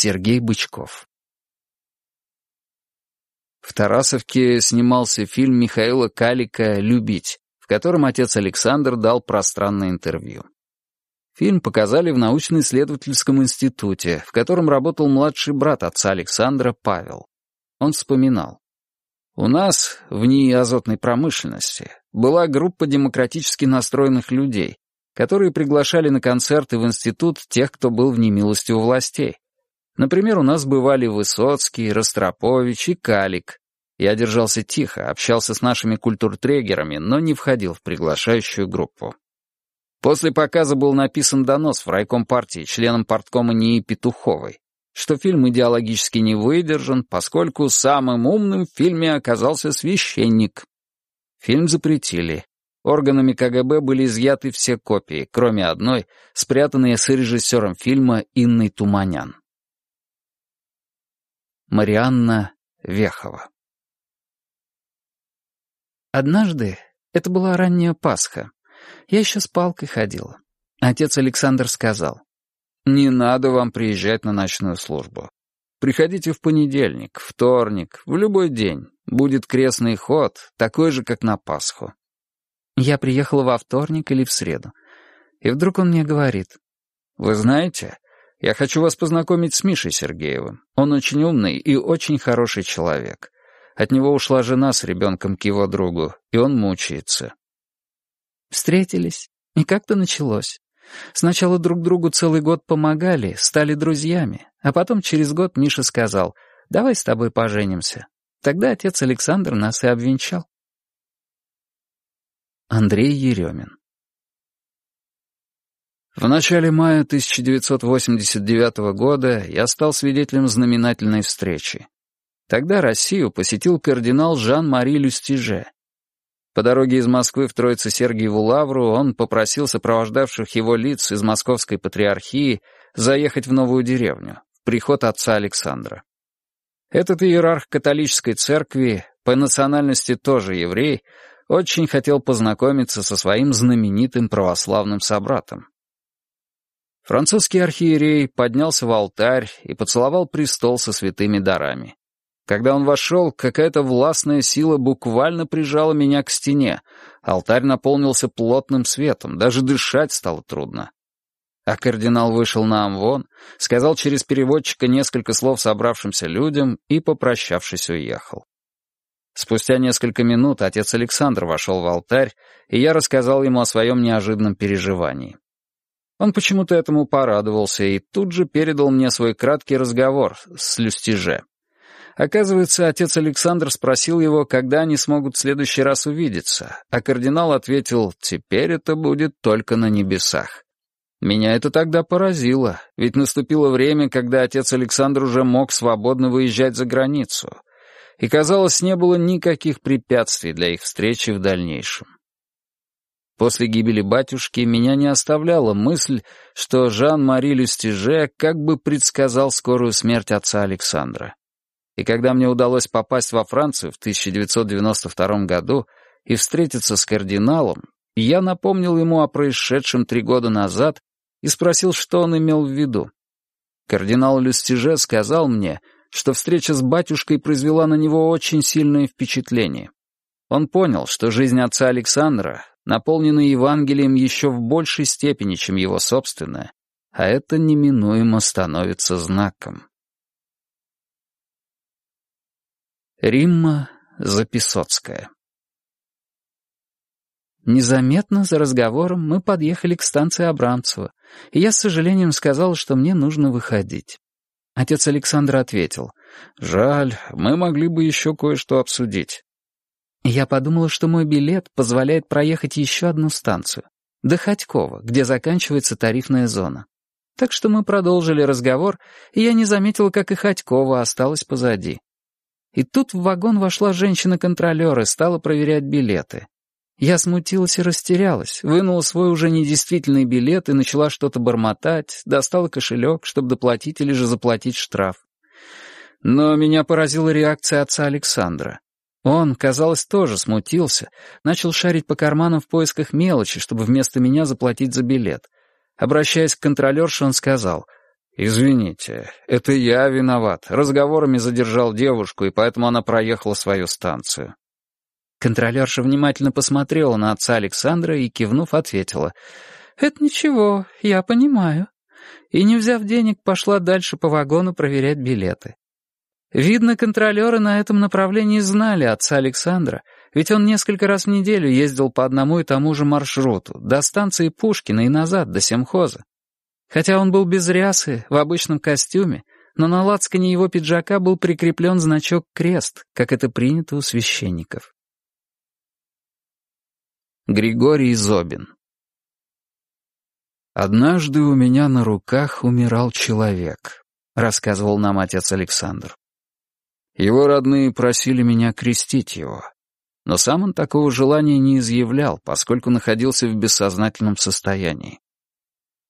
Сергей Бычков. В Тарасовке снимался фильм Михаила Калика «Любить», в котором отец Александр дал пространное интервью. Фильм показали в научно-исследовательском институте, в котором работал младший брат отца Александра Павел. Он вспоминал. «У нас, в НИИ азотной промышленности, была группа демократически настроенных людей, которые приглашали на концерты в институт тех, кто был в немилости у властей. Например, у нас бывали Высоцкий, Ростропович и Калик. Я держался тихо, общался с нашими культуртрегерами, но не входил в приглашающую группу. После показа был написан донос в райком партии членам парткома НИИ Петуховой, что фильм идеологически не выдержан, поскольку самым умным в фильме оказался священник. Фильм запретили, Органами КГБ были изъяты все копии, кроме одной, спрятанной с режиссером фильма Инной Туманян. Марианна Вехова Однажды, это была ранняя Пасха, я еще с палкой ходила. Отец Александр сказал, «Не надо вам приезжать на ночную службу. Приходите в понедельник, вторник, в любой день. Будет крестный ход, такой же, как на Пасху. Я приехала во вторник или в среду. И вдруг он мне говорит, «Вы знаете, я хочу вас познакомить с Мишей Сергеевым. Он очень умный и очень хороший человек. От него ушла жена с ребенком к его другу, и он мучается». Встретились, и как-то началось. Сначала друг другу целый год помогали, стали друзьями, а потом через год Миша сказал, «Давай с тобой поженимся». Тогда отец Александр нас и обвенчал. Андрей Еремин В начале мая 1989 года я стал свидетелем знаменательной встречи. Тогда Россию посетил кардинал Жан-Мари Люстиже. По дороге из Москвы в Троице-Сергиеву Лавру он попросил сопровождавших его лиц из Московской Патриархии заехать в новую деревню, в приход отца Александра. Этот иерарх католической церкви, по национальности тоже еврей, очень хотел познакомиться со своим знаменитым православным собратом. Французский архиерей поднялся в алтарь и поцеловал престол со святыми дарами. Когда он вошел, какая-то властная сила буквально прижала меня к стене. Алтарь наполнился плотным светом, даже дышать стало трудно. А кардинал вышел на Амвон, сказал через переводчика несколько слов собравшимся людям и, попрощавшись, уехал. Спустя несколько минут отец Александр вошел в алтарь, и я рассказал ему о своем неожиданном переживании. Он почему-то этому порадовался и тут же передал мне свой краткий разговор с Люстиже. Оказывается, отец Александр спросил его, когда они смогут в следующий раз увидеться, а кардинал ответил, «Теперь это будет только на небесах». Меня это тогда поразило, ведь наступило время, когда отец Александр уже мог свободно выезжать за границу — и, казалось, не было никаких препятствий для их встречи в дальнейшем. После гибели батюшки меня не оставляла мысль, что Жан-Мари Люстиже как бы предсказал скорую смерть отца Александра. И когда мне удалось попасть во Францию в 1992 году и встретиться с кардиналом, я напомнил ему о происшедшем три года назад и спросил, что он имел в виду. Кардинал Люстиже сказал мне — что встреча с батюшкой произвела на него очень сильное впечатление. Он понял, что жизнь отца Александра наполнена Евангелием еще в большей степени, чем его собственная, а это неминуемо становится знаком. Римма Записоцкая Незаметно за разговором мы подъехали к станции Абрамцева, и я с сожалением сказал, что мне нужно выходить. Отец Александр ответил, «Жаль, мы могли бы еще кое-что обсудить». Я подумала, что мой билет позволяет проехать еще одну станцию, до Ходькова, где заканчивается тарифная зона. Так что мы продолжили разговор, и я не заметила, как и Ходькова осталась позади. И тут в вагон вошла женщина-контролер и стала проверять билеты. Я смутилась и растерялась, вынула свой уже недействительный билет и начала что-то бормотать, достала кошелек, чтобы доплатить или же заплатить штраф. Но меня поразила реакция отца Александра. Он, казалось, тоже смутился, начал шарить по карманам в поисках мелочи, чтобы вместо меня заплатить за билет. Обращаясь к контролерше, он сказал, «Извините, это я виноват. Разговорами задержал девушку, и поэтому она проехала свою станцию». Контролерша внимательно посмотрела на отца Александра и, кивнув, ответила. «Это ничего, я понимаю». И, не взяв денег, пошла дальше по вагону проверять билеты. Видно, контролеры на этом направлении знали отца Александра, ведь он несколько раз в неделю ездил по одному и тому же маршруту, до станции Пушкина и назад, до Семхоза. Хотя он был без рясы, в обычном костюме, но на лацкане его пиджака был прикреплен значок «Крест», как это принято у священников. Григорий Зобин «Однажды у меня на руках умирал человек», — рассказывал нам отец Александр. Его родные просили меня крестить его, но сам он такого желания не изъявлял, поскольку находился в бессознательном состоянии.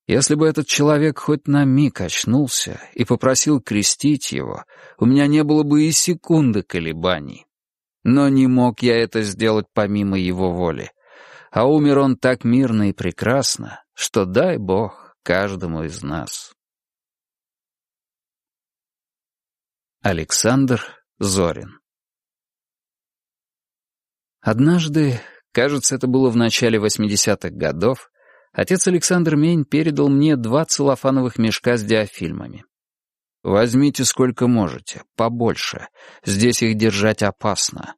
Если бы этот человек хоть на миг очнулся и попросил крестить его, у меня не было бы и секунды колебаний. Но не мог я это сделать помимо его воли. А умер он так мирно и прекрасно, что дай Бог каждому из нас. Александр Зорин Однажды, кажется, это было в начале 80-х годов, отец Александр Мень передал мне два целлофановых мешка с диафильмами. «Возьмите сколько можете, побольше. Здесь их держать опасно».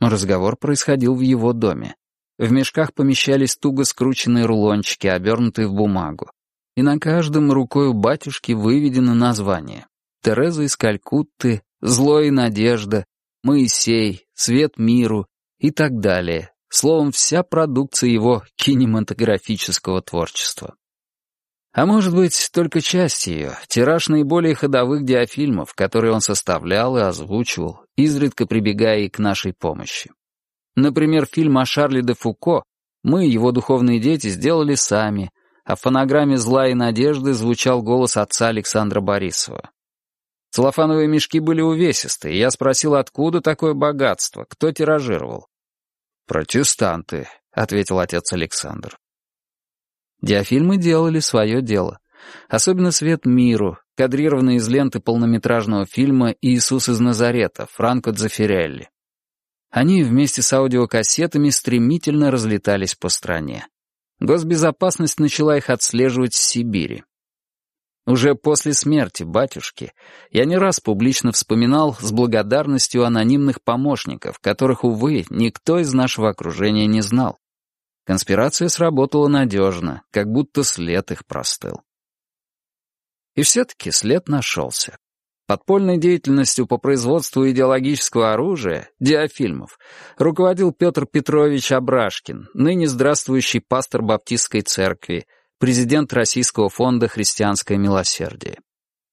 Разговор происходил в его доме. В мешках помещались туго скрученные рулончики, обернутые в бумагу. И на каждом рукой у батюшки выведено название. Тереза из Калькутты, Зло и Надежда, Моисей, Свет миру и так далее, Словом, вся продукция его кинематографического творчества. А может быть, только часть ее, тираж наиболее ходовых диафильмов, которые он составлял и озвучивал, изредка прибегая и к нашей помощи. Например, фильм о Шарле де Фуко мы, его духовные дети, сделали сами, а в фонограмме «Зла и надежды» звучал голос отца Александра Борисова. Целлофановые мешки были увесистые, я спросил, откуда такое богатство, кто тиражировал. «Протестанты», — ответил отец Александр. Диафильмы делали свое дело. Особенно «Свет миру», кадрированный из ленты полнометражного фильма «Иисус из Назарета» Франко Дзефирелли. Они вместе с аудиокассетами стремительно разлетались по стране. Госбезопасность начала их отслеживать с Сибири. Уже после смерти батюшки я не раз публично вспоминал с благодарностью анонимных помощников, которых, увы, никто из нашего окружения не знал. Конспирация сработала надежно, как будто след их простыл. И все-таки след нашелся. Подпольной деятельностью по производству идеологического оружия, диафильмов, руководил Петр Петрович Абрашкин, ныне здравствующий пастор Баптистской церкви, президент Российского фонда «Христианское милосердие».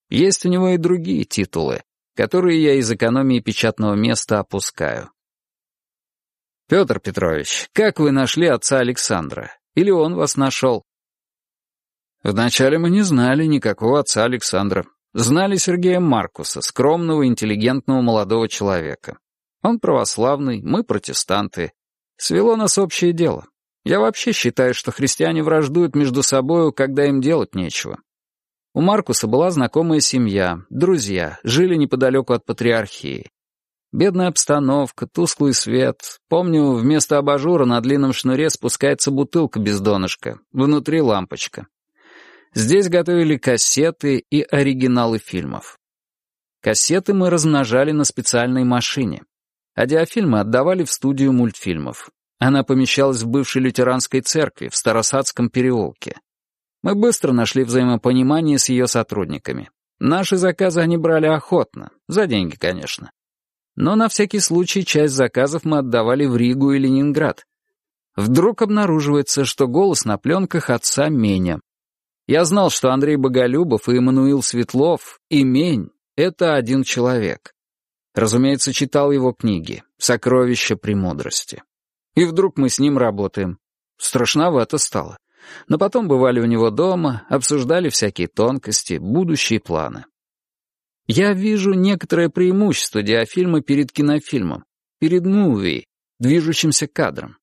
Есть у него и другие титулы, которые я из экономии печатного места опускаю. Петр Петрович, как вы нашли отца Александра? Или он вас нашел? Вначале мы не знали никакого отца Александра. Знали Сергея Маркуса, скромного, интеллигентного молодого человека. Он православный, мы протестанты. Свело нас общее дело. Я вообще считаю, что христиане враждуют между собою, когда им делать нечего. У Маркуса была знакомая семья, друзья, жили неподалеку от патриархии. Бедная обстановка, тусклый свет. Помню, вместо абажура на длинном шнуре спускается бутылка без донышка, внутри лампочка. Здесь готовили кассеты и оригиналы фильмов. Кассеты мы размножали на специальной машине, а диафильмы отдавали в студию мультфильмов. Она помещалась в бывшей лютеранской церкви в Старосадском переулке. Мы быстро нашли взаимопонимание с ее сотрудниками. Наши заказы они брали охотно, за деньги, конечно. Но на всякий случай часть заказов мы отдавали в Ригу и Ленинград. Вдруг обнаруживается, что голос на пленках отца Меня. Я знал, что Андрей Боголюбов и Эммануил Светлов и Мень — это один человек. Разумеется, читал его книги «Сокровища премудрости». И вдруг мы с ним работаем. Страшновато стало. Но потом бывали у него дома, обсуждали всякие тонкости, будущие планы. Я вижу некоторое преимущество диафильма перед кинофильмом, перед муви, движущимся кадром.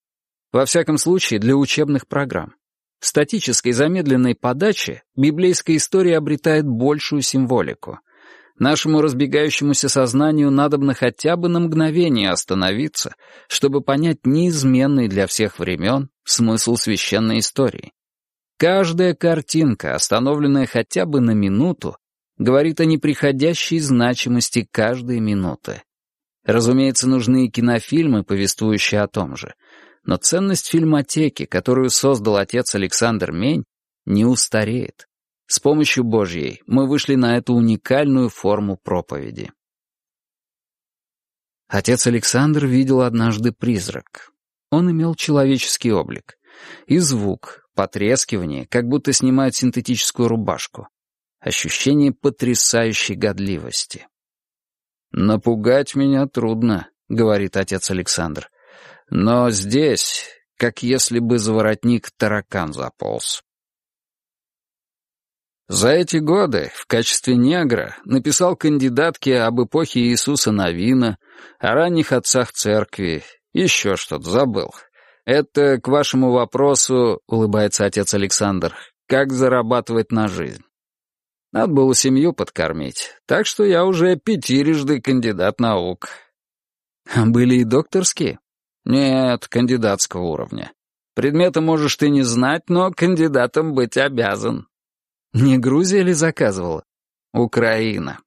Во всяком случае, для учебных программ. статической замедленной подаче библейская история обретает большую символику. Нашему разбегающемуся сознанию надобно хотя бы на мгновение остановиться, чтобы понять неизменный для всех времен смысл священной истории. Каждая картинка, остановленная хотя бы на минуту, говорит о неприходящей значимости каждой минуты. Разумеется, нужны и кинофильмы, повествующие о том же. Но ценность фильмотеки, которую создал отец Александр Мень, не устареет. С помощью Божьей мы вышли на эту уникальную форму проповеди. Отец Александр видел однажды призрак. Он имел человеческий облик. И звук, потрескивание, как будто снимают синтетическую рубашку. Ощущение потрясающей годливости. «Напугать меня трудно», — говорит отец Александр. «Но здесь, как если бы за воротник таракан заполз». За эти годы в качестве негра написал кандидатке об эпохе Иисуса Новина, о ранних отцах церкви, еще что-то забыл. Это к вашему вопросу, улыбается отец Александр, как зарабатывать на жизнь. Надо было семью подкормить, так что я уже пятирежды кандидат наук. Были и докторские? Нет, кандидатского уровня. Предмета можешь ты не знать, но кандидатом быть обязан. Не Грузия ли заказывала? Украина.